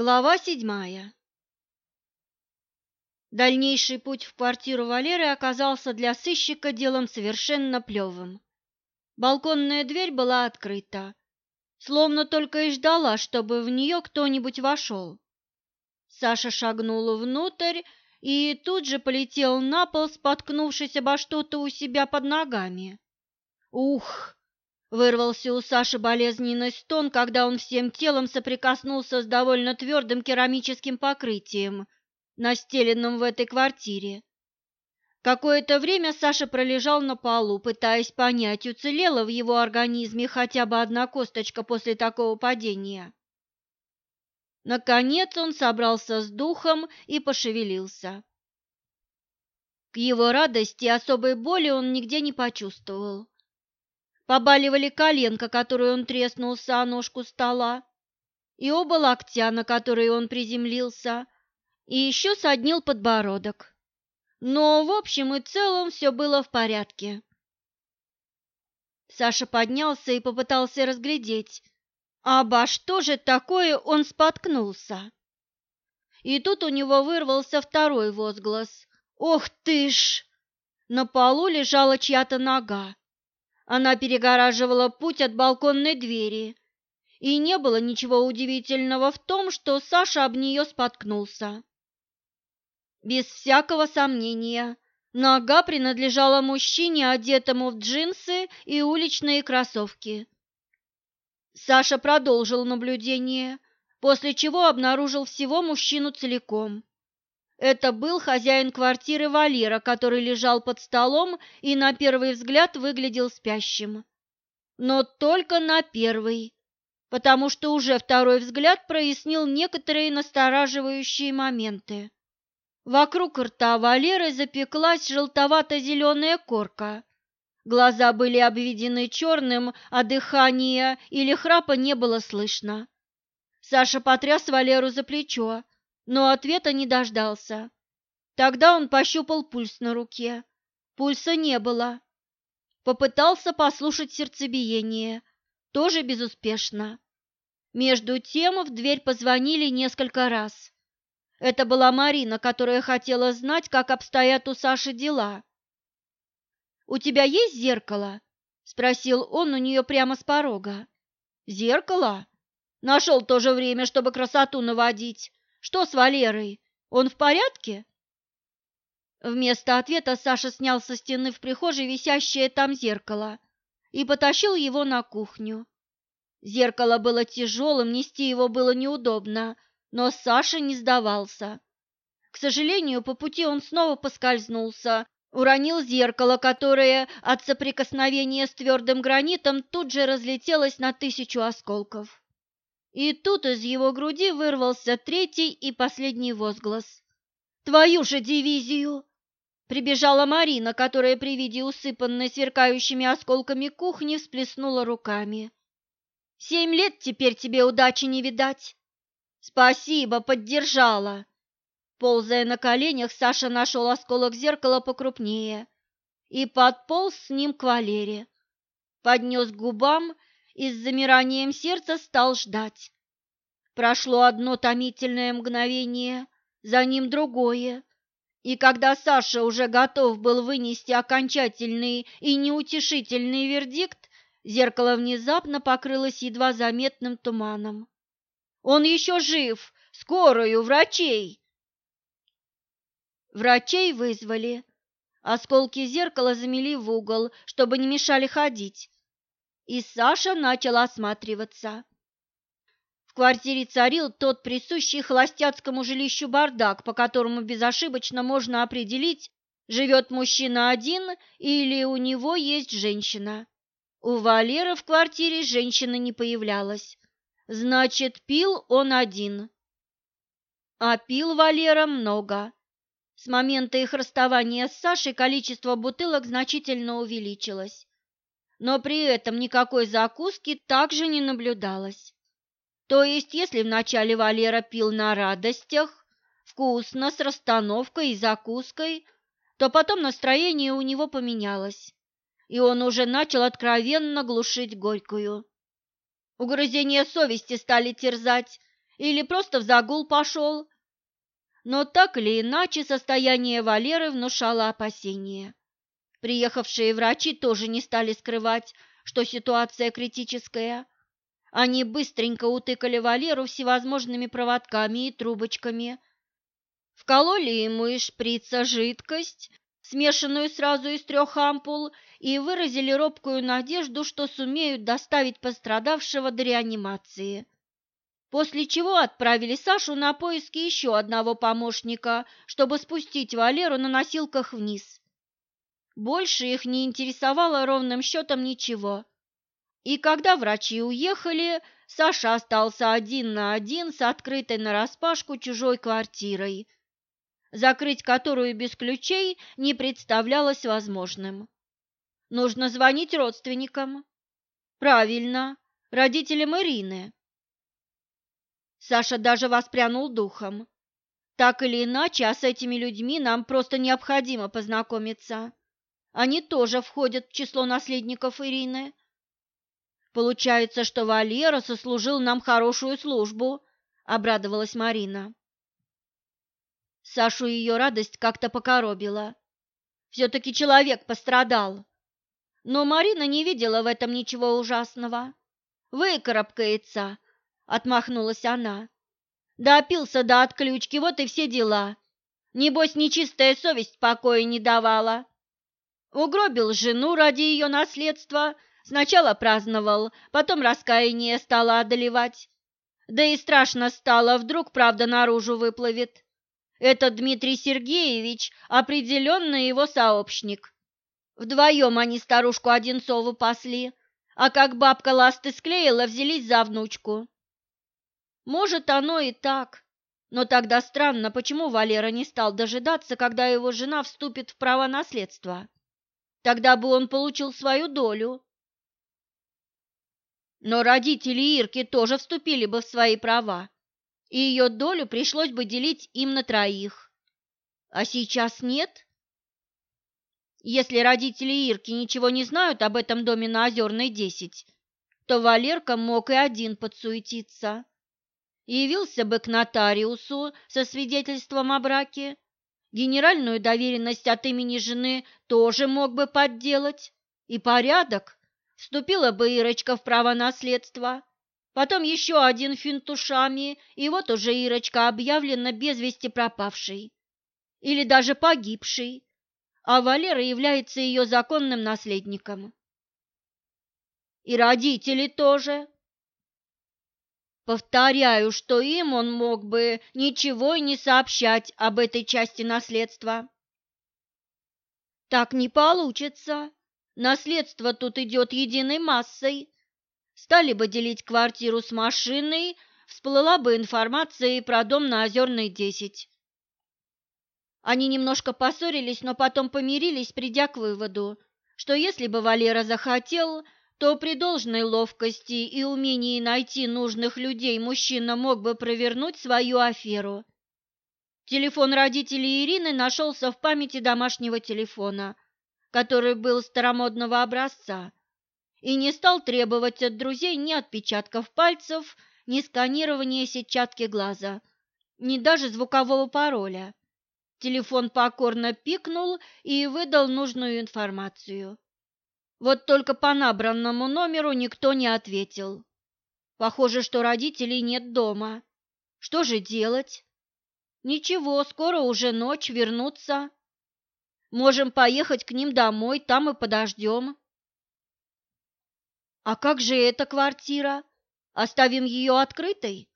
Глава седьмая Дальнейший путь в квартиру Валеры оказался для сыщика делом совершенно плевым. Балконная дверь была открыта, словно только и ждала, чтобы в нее кто-нибудь вошел. Саша шагнула внутрь и тут же полетел на пол, споткнувшись обо что-то у себя под ногами. «Ух!» — вырвался у Саши болезненный стон, когда он всем телом соприкоснулся с довольно твердым керамическим покрытием, настеленным в этой квартире. Какое-то время Саша пролежал на полу, пытаясь понять, уцелела в его организме хотя бы одна косточка после такого падения. Наконец он собрался с духом и пошевелился. К его радости особой боли он нигде не почувствовал. Побаливали коленка, которую он треснулся о ножку стола, и оба локтя, на которые он приземлился, и еще соднил подбородок. Но в общем и целом все было в порядке. Саша поднялся и попытался разглядеть, обо что же такое он споткнулся. И тут у него вырвался второй возглас. «Ох ты ж!» На полу лежала чья-то нога. Она перегораживала путь от балконной двери, и не было ничего удивительного в том, что Саша об нее споткнулся. Без всякого сомнения, нога принадлежала мужчине, одетому в джинсы и уличные кроссовки. Саша продолжил наблюдение, после чего обнаружил всего мужчину целиком. Это был хозяин квартиры Валера, который лежал под столом и на первый взгляд выглядел спящим. Но только на первый, потому что уже второй взгляд прояснил некоторые настораживающие моменты. Вокруг рта Валеры запеклась желтовато-зеленая корка, Глаза были обведены черным, а дыхания или храпа не было слышно. Саша потряс Валеру за плечо, но ответа не дождался. Тогда он пощупал пульс на руке. Пульса не было. Попытался послушать сердцебиение, тоже безуспешно. Между тем в дверь позвонили несколько раз. Это была Марина, которая хотела знать, как обстоят у Саши дела. «У тебя есть зеркало?» – спросил он у нее прямо с порога. «Зеркало? Нашел тоже время, чтобы красоту наводить. Что с Валерой? Он в порядке?» Вместо ответа Саша снял со стены в прихожей висящее там зеркало и потащил его на кухню. Зеркало было тяжелым, нести его было неудобно, но Саша не сдавался. К сожалению, по пути он снова поскользнулся Уронил зеркало, которое от соприкосновения с твердым гранитом тут же разлетелось на тысячу осколков. И тут из его груди вырвался третий и последний возглас. «Твою же дивизию!» Прибежала Марина, которая при виде усыпанной сверкающими осколками кухни всплеснула руками. «Семь лет теперь тебе удачи не видать!» «Спасибо, поддержала!» Ползая на коленях, Саша нашел осколок зеркала покрупнее и подполз с ним к Валере. Поднес к губам и с замиранием сердца стал ждать. Прошло одно томительное мгновение, за ним другое, и когда Саша уже готов был вынести окончательный и неутешительный вердикт, зеркало внезапно покрылось едва заметным туманом. «Он еще жив! Скорую, врачей!» Врачей вызвали. Осколки зеркала замели в угол, чтобы не мешали ходить. И Саша начал осматриваться. В квартире царил тот присущий холостяцкому жилищу бардак, по которому безошибочно можно определить, живет мужчина один или у него есть женщина. У Валеры в квартире женщина не появлялась. Значит, пил он один. А пил Валера много. С момента их расставания с Сашей количество бутылок значительно увеличилось, но при этом никакой закуски также не наблюдалось. То есть, если вначале Валера пил на радостях, вкусно, с расстановкой и закуской, то потом настроение у него поменялось, и он уже начал откровенно глушить горькую. Угрызения совести стали терзать, или просто в загул пошел. Но так или иначе состояние Валеры внушало опасения. Приехавшие врачи тоже не стали скрывать, что ситуация критическая. Они быстренько утыкали Валеру всевозможными проводками и трубочками. Вкололи ему из шприца жидкость, смешанную сразу из трех ампул, и выразили робкую надежду, что сумеют доставить пострадавшего до реанимации. После чего отправили Сашу на поиски еще одного помощника, чтобы спустить Валеру на носилках вниз. Больше их не интересовало ровным счетом ничего. И когда врачи уехали, Саша остался один на один с открытой нараспашку чужой квартирой, закрыть которую без ключей не представлялось возможным. Нужно звонить родственникам. Правильно, родителям Ирины. Саша даже воспрянул духом. Так или иначе, а с этими людьми нам просто необходимо познакомиться. Они тоже входят в число наследников Ирины. Получается, что Валера сослужил нам хорошую службу, обрадовалась Марина. Сашу ее радость как-то покоробила. Все-таки человек пострадал. Но Марина не видела в этом ничего ужасного. Выкарабкается, отмахнулась она. Допился до отключки, вот и все дела. Небось, нечистая совесть покоя не давала. Угробил жену ради ее наследства, сначала праздновал, потом раскаяние стало одолевать. Да и страшно стало, вдруг правда наружу выплывет. Этот Дмитрий Сергеевич определенно его сообщник. Вдвоем они старушку Одинцову пасли, а как бабка ласты склеила, взялись за внучку. Может, оно и так, но тогда странно, почему Валера не стал дожидаться, когда его жена вступит в право наследства. Тогда бы он получил свою долю. Но родители Ирки тоже вступили бы в свои права, и ее долю пришлось бы делить им на троих. А сейчас нет? Если родители Ирки ничего не знают об этом доме на Озерной 10, то Валерка мог и один подсуетиться. Явился бы к нотариусу со свидетельством о браке, Генеральную доверенность от имени жены тоже мог бы подделать. И порядок. Вступила бы Ирочка в право наследства. Потом еще один финт ушами, и вот уже Ирочка объявлена без вести пропавшей. Или даже погибшей. А Валера является ее законным наследником. И родители тоже. Повторяю, что им он мог бы ничего и не сообщать об этой части наследства. Так не получится. Наследство тут идет единой массой. Стали бы делить квартиру с машиной, всплыла бы информация и про дом на Озерной 10. Они немножко поссорились, но потом помирились, придя к выводу, что если бы Валера захотел, то при должной ловкости и умении найти нужных людей мужчина мог бы провернуть свою аферу. Телефон родителей Ирины нашелся в памяти домашнего телефона, который был старомодного образца, и не стал требовать от друзей ни отпечатков пальцев, ни сканирования сетчатки глаза, ни даже звукового пароля. Телефон покорно пикнул и выдал нужную информацию. Вот только по набранному номеру никто не ответил. Похоже, что родителей нет дома. Что же делать? Ничего, скоро уже ночь, вернуться. Можем поехать к ним домой, там и подождем. А как же эта квартира? Оставим ее открытой?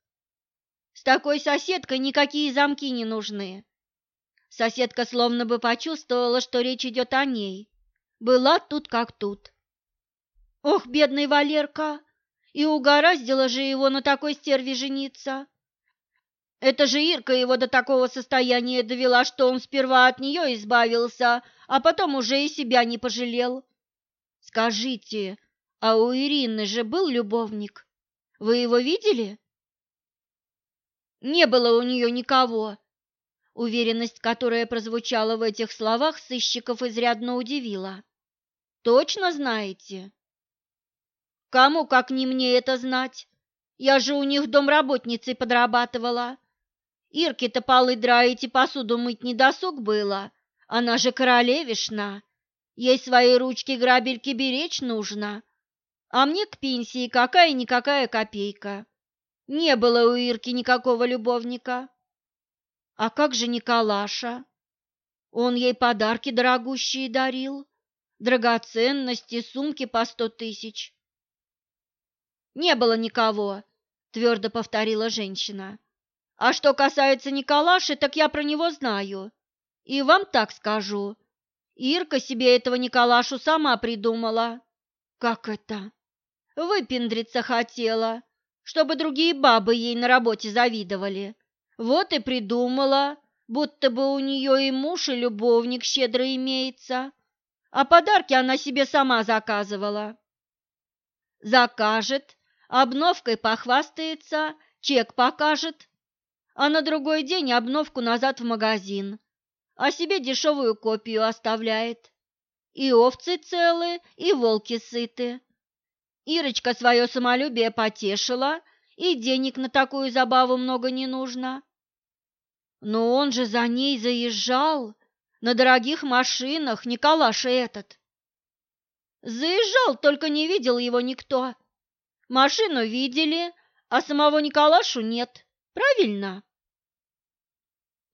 С такой соседкой никакие замки не нужны. Соседка словно бы почувствовала, что речь идет о ней была тут как тут. Ох, бедный Валерка! И угораздило же его на такой стерве жениться. Это же Ирка его до такого состояния довела, что он сперва от нее избавился, а потом уже и себя не пожалел. Скажите, а у Ирины же был любовник? Вы его видели? Не было у нее никого. Уверенность, которая прозвучала в этих словах, сыщиков изрядно удивила. Точно знаете? Кому, как не мне, это знать? Я же у них домработницей подрабатывала. Ирке-то полы драить и посуду мыть не досуг было. Она же королевишна. Ей свои ручки-грабельки беречь нужно. А мне к пенсии какая-никакая копейка. Не было у Ирки никакого любовника. А как же Николаша? Он ей подарки дорогущие дарил, драгоценности, сумки по сто тысяч. Не было никого, твердо повторила женщина. А что касается Николаши, так я про него знаю. И вам так скажу. Ирка себе этого Николашу сама придумала. Как это? Выпендриться хотела, чтобы другие бабы ей на работе завидовали. Вот и придумала, будто бы у нее и муж, и любовник щедро имеется. А подарки она себе сама заказывала. Закажет, обновкой похвастается, чек покажет, а на другой день обновку назад в магазин, а себе дешевую копию оставляет. И овцы целы, и волки сыты. Ирочка свое самолюбие потешила, и денег на такую забаву много не нужно. Но он же за ней заезжал на дорогих машинах, Николаша этот. Заезжал, только не видел его никто. Машину видели, а самого Николашу нет. Правильно?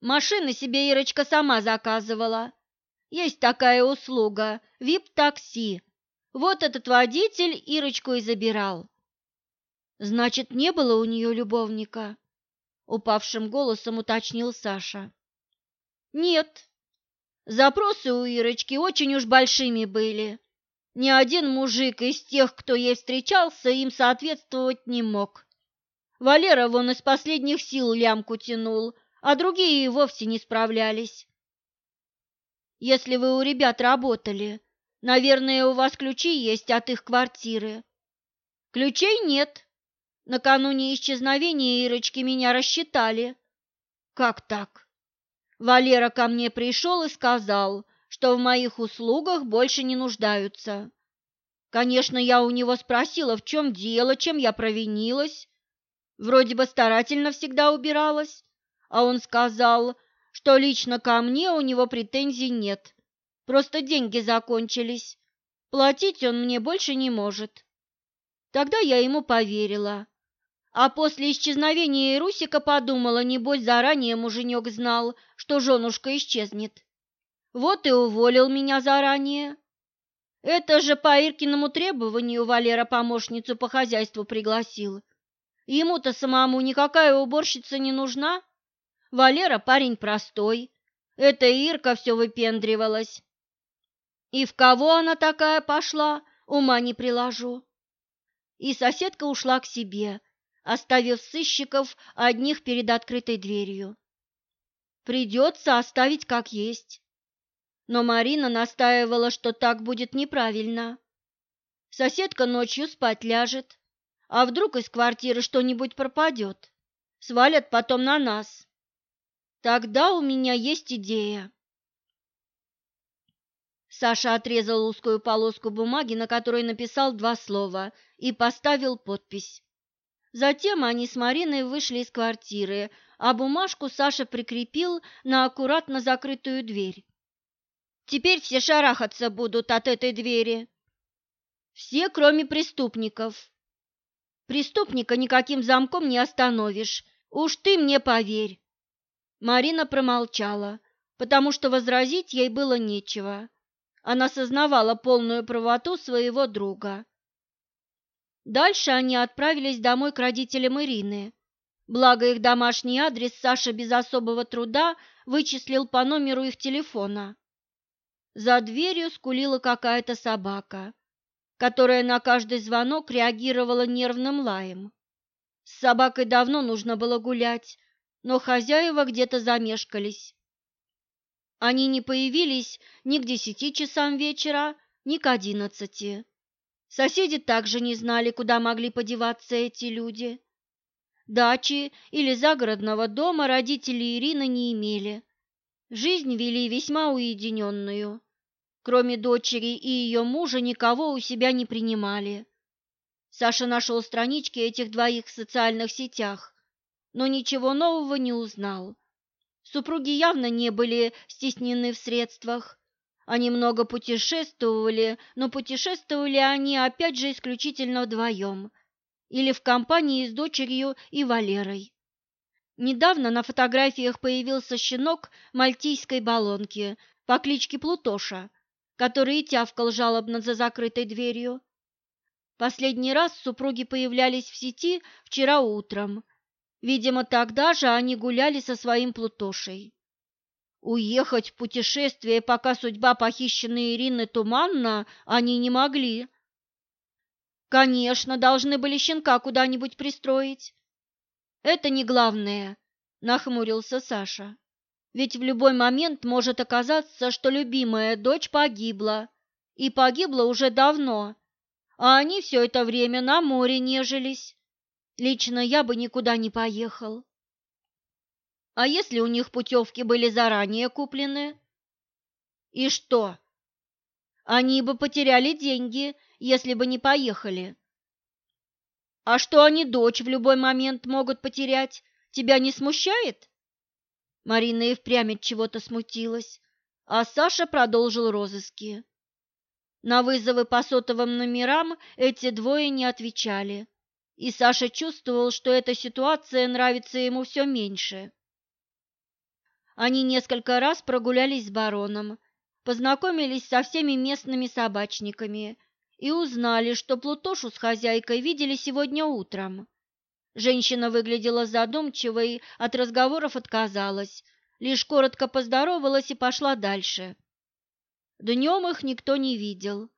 Машины себе Ирочка сама заказывала. Есть такая услуга – вип-такси. Вот этот водитель Ирочку и забирал. Значит, не было у нее любовника? Упавшим голосом уточнил Саша. Нет. Запросы у Ирочки очень уж большими были. Ни один мужик из тех, кто ей встречался, им соответствовать не мог. Валера вон из последних сил лямку тянул, а другие и вовсе не справлялись. Если вы у ребят работали, наверное, у вас ключи есть от их квартиры. Ключей нет. Накануне исчезновения Ирочки меня рассчитали. Как так? Валера ко мне пришел и сказал, что в моих услугах больше не нуждаются. Конечно, я у него спросила, в чем дело, чем я провинилась. Вроде бы старательно всегда убиралась а он сказал, что лично ко мне у него претензий нет. Просто деньги закончились. Платить он мне больше не может. Тогда я ему поверила. А после исчезновения Русика подумала, небось, заранее муженек знал, что женушка исчезнет. Вот и уволил меня заранее. Это же по Иркиному требованию Валера помощницу по хозяйству пригласил. Ему-то самому никакая уборщица не нужна. Валера парень простой. Это Ирка все выпендривалась. И в кого она такая пошла, ума не приложу. И соседка ушла к себе, оставив сыщиков одних перед открытой дверью. Придется оставить как есть. Но Марина настаивала, что так будет неправильно. Соседка ночью спать ляжет, а вдруг из квартиры что-нибудь пропадет, свалят потом на нас. Тогда у меня есть идея. Саша отрезал узкую полоску бумаги, на которой написал два слова, и поставил подпись. Затем они с Мариной вышли из квартиры, а бумажку Саша прикрепил на аккуратно закрытую дверь. Теперь все шарахаться будут от этой двери. Все, кроме преступников. Преступника никаким замком не остановишь, уж ты мне поверь. Марина промолчала, потому что возразить ей было нечего. Она сознавала полную правоту своего друга. Дальше они отправились домой к родителям Ирины. Благо их домашний адрес Саша без особого труда вычислил по номеру их телефона. За дверью скулила какая-то собака, которая на каждый звонок реагировала нервным лаем. С собакой давно нужно было гулять, но хозяева где-то замешкались. Они не появились ни к десяти часам вечера, ни к одиннадцати. Соседи также не знали, куда могли подеваться эти люди. Дачи или загородного дома родители Ирины не имели. Жизнь вели весьма уединенную. Кроме дочери и ее мужа никого у себя не принимали. Саша нашел странички этих двоих в социальных сетях, но ничего нового не узнал. Супруги явно не были стеснены в средствах. Они много путешествовали, но путешествовали они опять же исключительно вдвоем или в компании с дочерью и Валерой. Недавно на фотографиях появился щенок мальтийской баллонки по кличке Плутоша, который тявкал жалобно за закрытой дверью. Последний раз супруги появлялись в сети вчера утром. Видимо, тогда же они гуляли со своим Плутошей. Уехать в путешествие, пока судьба похищенной Ирины туманна, они не могли. Конечно, должны были щенка куда-нибудь пристроить. Это не главное, нахмурился Саша. Ведь в любой момент может оказаться, что любимая дочь погибла, и погибла уже давно а они все это время на море нежились. Лично я бы никуда не поехал. А если у них путевки были заранее куплены? И что? Они бы потеряли деньги, если бы не поехали. А что они дочь в любой момент могут потерять, тебя не смущает? Марина и впрямь от чего-то смутилась, а Саша продолжил розыски. На вызовы по сотовым номерам эти двое не отвечали, и Саша чувствовал, что эта ситуация нравится ему все меньше. Они несколько раз прогулялись с бароном, познакомились со всеми местными собачниками и узнали, что Плутошу с хозяйкой видели сегодня утром. Женщина выглядела задумчивой, от разговоров отказалась, лишь коротко поздоровалась и пошла дальше. Днем их никто не видел,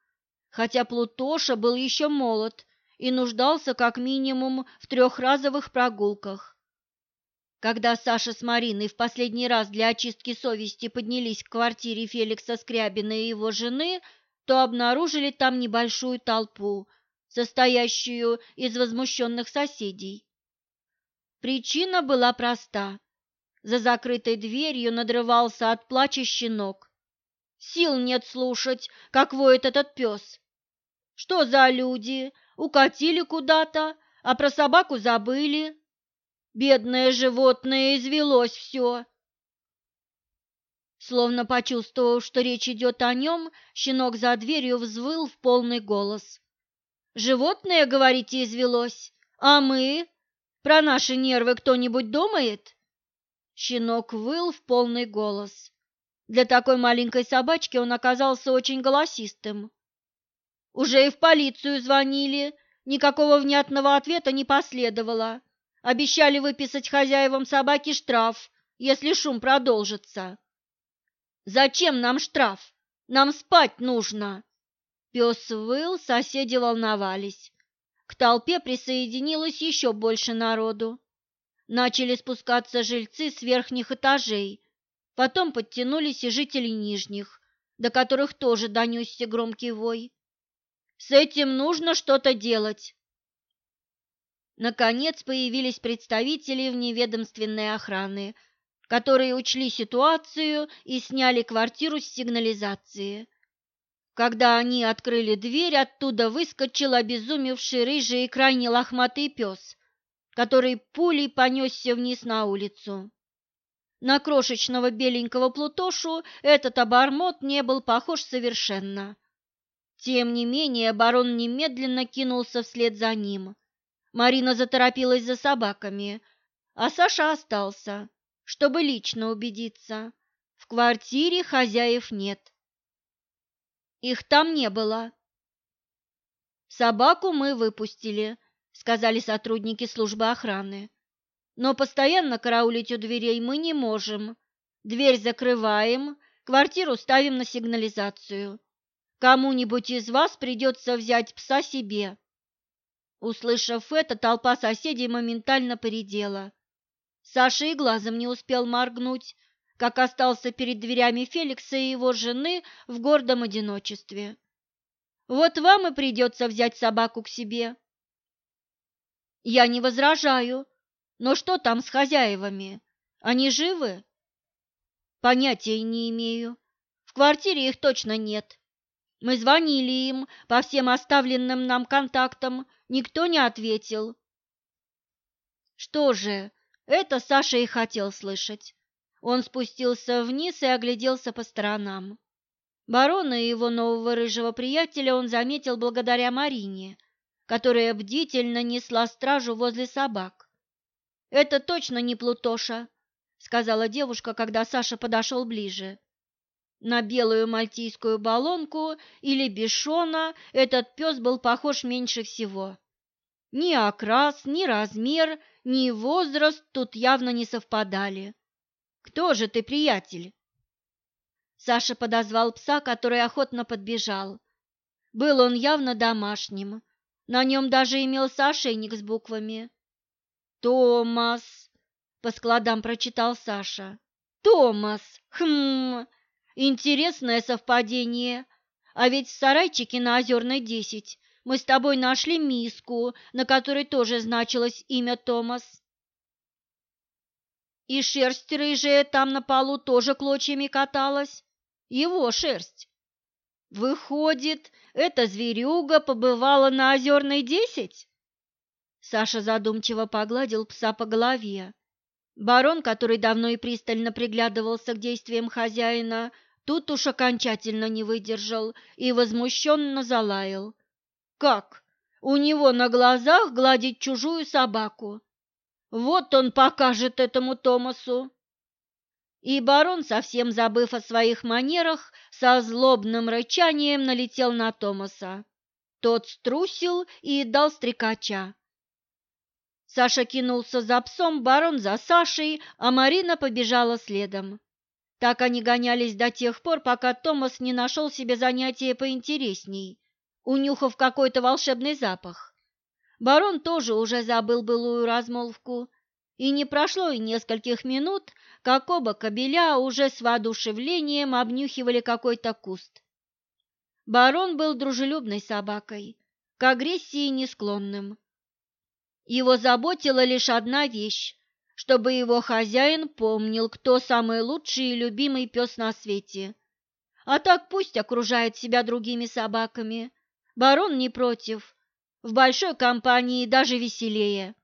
хотя Плутоша был еще молод и нуждался как минимум в трехразовых прогулках. Когда Саша с Мариной в последний раз для очистки совести поднялись к квартире Феликса Скрябина и его жены, то обнаружили там небольшую толпу, состоящую из возмущенных соседей. Причина была проста. За закрытой дверью надрывался от плача щенок. Сил нет слушать, как воет этот пес. Что за люди? Укатили куда-то, а про собаку забыли. Бедное животное извелось все. Словно почувствовав, что речь идет о нем, щенок за дверью взвыл в полный голос. «Животное, говорите, извелось? А мы? Про наши нервы кто-нибудь думает?» Щенок выл в полный голос. Для такой маленькой собачки он оказался очень голосистым. Уже и в полицию звонили, никакого внятного ответа не последовало. Обещали выписать хозяевам собаки штраф, если шум продолжится. «Зачем нам штраф? Нам спать нужно!» Пес выл, соседи волновались. К толпе присоединилось еще больше народу. Начали спускаться жильцы с верхних этажей, Потом подтянулись и жители нижних, до которых тоже донесся громкий вой. С этим нужно что-то делать. Наконец появились представители вневедомственной охраны, которые учли ситуацию и сняли квартиру с сигнализации. Когда они открыли дверь, оттуда выскочил обезумевший рыжий и крайне лохматый пес, который пулей понесся вниз на улицу. На крошечного беленького Плутошу этот обормот не был похож совершенно. Тем не менее барон немедленно кинулся вслед за ним. Марина заторопилась за собаками, а Саша остался, чтобы лично убедиться. В квартире хозяев нет. Их там не было. Собаку мы выпустили, сказали сотрудники службы охраны. Но постоянно караулить у дверей мы не можем. Дверь закрываем, квартиру ставим на сигнализацию. Кому-нибудь из вас придется взять пса себе. Услышав это, толпа соседей моментально поредела. Саша и глазом не успел моргнуть, как остался перед дверями Феликса и его жены в гордом одиночестве. Вот вам и придется взять собаку к себе. Я не возражаю, но что там с хозяевами? Они живы? Понятия не имею. В квартире их точно нет. Мы звонили им по всем оставленным нам контактам, Никто не ответил. Что же, это Саша и хотел слышать. Он спустился вниз и огляделся по сторонам. Барона и его нового рыжего приятеля он заметил благодаря Марине, которая бдительно несла стражу возле собак. «Это точно не Плутоша», — сказала девушка, когда Саша подошел ближе. На белую мальтийскую баллонку или бешона этот пес был похож меньше всего. Ни окрас, ни размер, ни возраст тут явно не совпадали. «Кто же ты, приятель?» Саша подозвал пса, который охотно подбежал. Был он явно домашним. На нем даже имелся ошейник с буквами. «Томас», — по складам прочитал Саша. «Томас, хм, интересное совпадение. А ведь в сарайчике на Озерной десять мы с тобой нашли миску, на которой тоже значилось имя Томас. И шерсть рыжая там на полу тоже клочьями каталась его шерсть. Выходит, эта зверюга побывала на Озерной десять? Саша задумчиво погладил пса по голове. Барон, который давно и пристально приглядывался к действиям хозяина, тут уж окончательно не выдержал и возмущенно залаял. «Как? У него на глазах гладить чужую собаку? Вот он покажет этому Томасу!» И барон, совсем забыв о своих манерах, со злобным рычанием налетел на Томаса. Тот струсил и дал стрекача. Саша кинулся за псом, барон за Сашей, а Марина побежала следом. Так они гонялись до тех пор, пока Томас не нашел себе занятия поинтересней, унюхав какой-то волшебный запах. Барон тоже уже забыл былую размолвку, и не прошло и нескольких минут, как оба кобеля уже с воодушевлением обнюхивали какой-то куст. Барон был дружелюбной собакой, к агрессии не склонным. Его заботила лишь одна вещь, чтобы его хозяин помнил, кто самый лучший и любимый пес на свете. А так пусть окружает себя другими собаками. Барон не против. В большой компании даже веселее.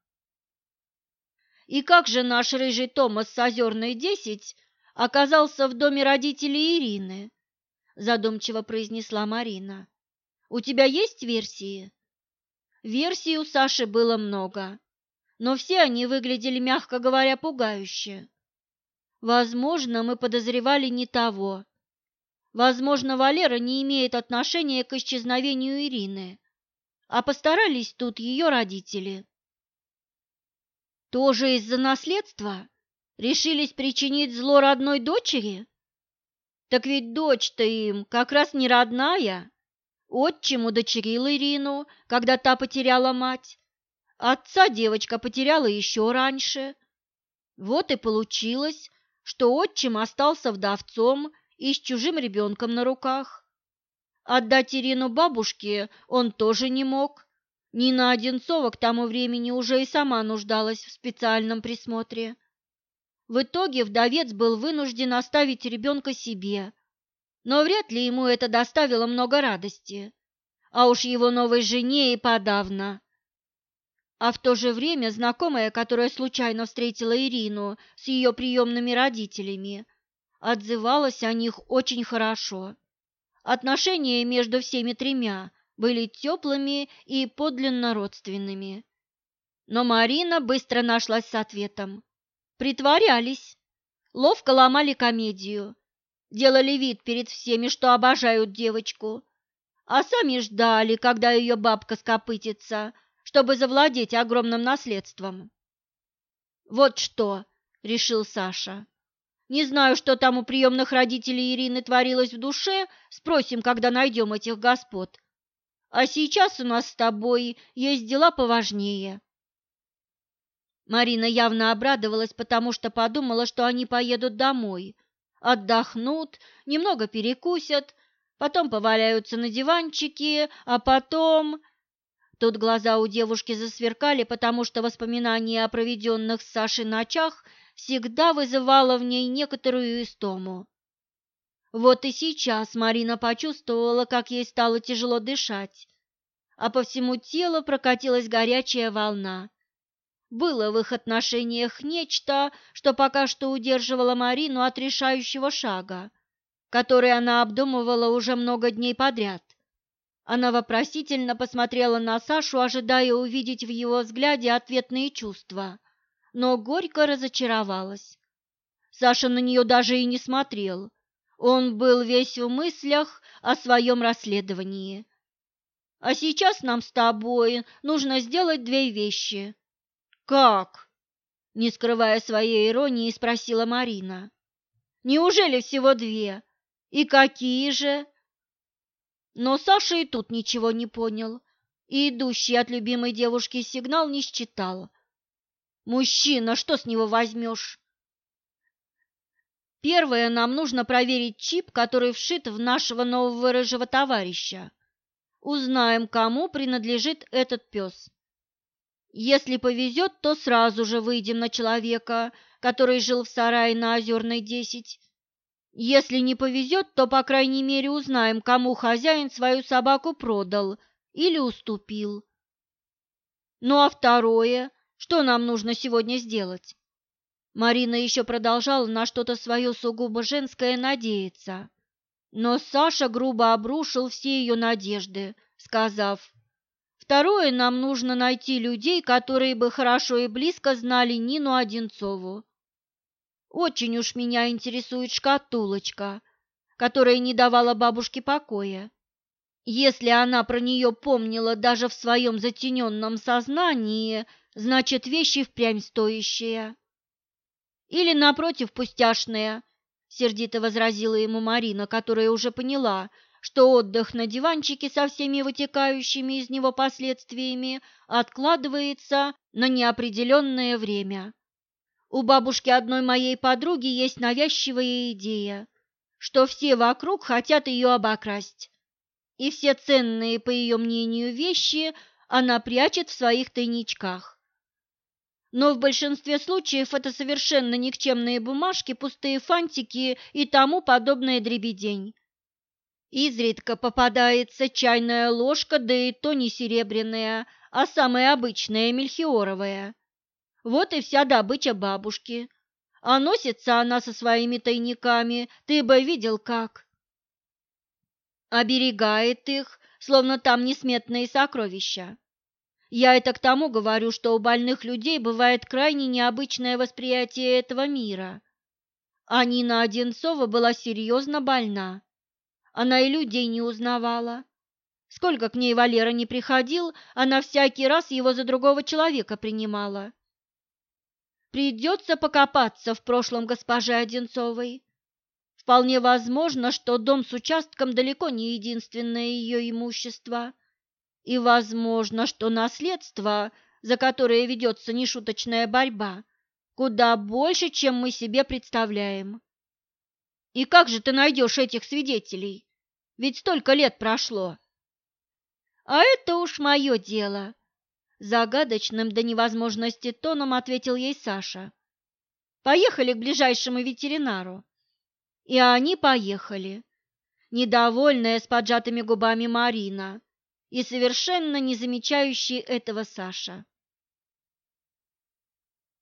И как же наш рыжий Томас с Озерной десять оказался в доме родителей Ирины? Задумчиво произнесла Марина. У тебя есть версии? Версий у Саши было много, но все они выглядели, мягко говоря, пугающе. Возможно, мы подозревали не того. Возможно, Валера не имеет отношения к исчезновению Ирины, а постарались тут ее родители. Тоже из-за наследства? Решились причинить зло родной дочери? Так ведь дочь-то им как раз не родная. Отчим удочерил Ирину, когда та потеряла мать. Отца девочка потеряла еще раньше. Вот и получилось, что отчим остался вдовцом и с чужим ребенком на руках. Отдать Ирину бабушке он тоже не мог, Нина Одинцова к тому времени уже и сама нуждалась в специальном присмотре. В итоге вдовец был вынужден оставить ребенка себе, но вряд ли ему это доставило много радости, а уж его новой жене и подавно. А в то же время знакомая, которая случайно встретила Ирину с ее приемными родителями, отзывалась о них очень хорошо. Отношения между всеми тремя были теплыми и подлинно родственными. Но Марина быстро нашлась с ответом. Притворялись, ловко ломали комедию, делали вид перед всеми, что обожают девочку, а сами ждали, когда ее бабка скопытится, чтобы завладеть огромным наследством. «Вот что!» — решил Саша. «Не знаю, что там у приемных родителей Ирины творилось в душе, спросим, когда найдем этих господ. А сейчас у нас с тобой есть дела поважнее. Марина явно обрадовалась, потому что подумала, что они поедут домой, отдохнут, немного перекусят, потом поваляются на диванчике, а потом... Тут глаза у девушки засверкали, потому что воспоминание о проведенных с Сашей ночах всегда вызывало в ней некоторую истому. Вот и сейчас Марина почувствовала, как ей стало тяжело дышать. а по всему телу прокатилась горячая волна. Было в их отношениях нечто, что пока что удерживало Марину от решающего шага, который она обдумывала уже много дней подряд. Она вопросительно посмотрела на Сашу, ожидая увидеть в его взгляде ответные чувства, но горько разочаровалась. Саша на нее даже и не смотрел. Он был весь в мыслях о своем расследовании. А сейчас нам с тобой нужно сделать две вещи. Как? Не скрывая своей иронии, спросила Марина. Неужели всего две? И какие же? Но Саша и тут ничего не понял, и идущий от любимой девушки сигнал не считал. Мужчина, что с него возьмешь? Первое, нам нужно проверить чип, который вшит в нашего нового рыжего товарища. Узнаем, кому принадлежит этот пес. Если повезет, то сразу же выйдем на человека, который жил в сарае на Озерной 10. Если не повезет, то, по крайней мере, узнаем, кому хозяин свою собаку продал или уступил. Ну а второе, что нам нужно сегодня сделать? Марина еще продолжала на что-то свое сугубо женское надеяться. Но Саша грубо обрушил все ее надежды, сказав, «Второе, нам нужно найти людей, которые бы хорошо и близко знали Нину Одинцову. Очень уж меня интересует шкатулочка, которая не давала бабушке покоя. Если она про нее помнила даже в своем затененном сознании, значит, вещи впрямь стоящие. Или, напротив, пустяшные, сердито возразила ему Марина, которая уже поняла, что отдых на диванчике со всеми вытекающими из него последствиями откладывается на неопределенное время. У бабушки одной моей подруги есть навязчивая идея, что все вокруг хотят ее обокрасть, и все ценные, по ее мнению, вещи она прячет в своих тайничках. Но в большинстве случаев это совершенно никчемные бумажки, пустые фантики и тому подобное дребедень. Изредка попадается чайная ложка, да и то не серебряная, а самая обычная мельхиоровая. Вот и вся добыча бабушки. А носится она со своими тайниками, ты бы видел как. Оберегает их, словно там несметные сокровища. Я это к тому говорю, что у больных людей бывает крайне необычное восприятие этого мира. А Нина Одинцова была серьезно больна. Она и людей не узнавала. Сколько к ней Валера не приходил, она всякий раз его за другого человека принимала. Придется покопаться в прошлом госпожи Одинцовой. Вполне возможно, что дом с участком далеко не единственное ее имущество – и возможно, что наследство, за которое ведется нешуточная борьба, куда больше, чем мы себе представляем. И как же ты найдешь этих свидетелей? Ведь столько лет прошло. А это уж мое дело, загадочным до невозможности тоном ответил ей Саша. Поехали к ближайшему ветеринару. И они поехали. Недовольная с поджатыми губами Марина, и совершенно не замечающий этого Саша.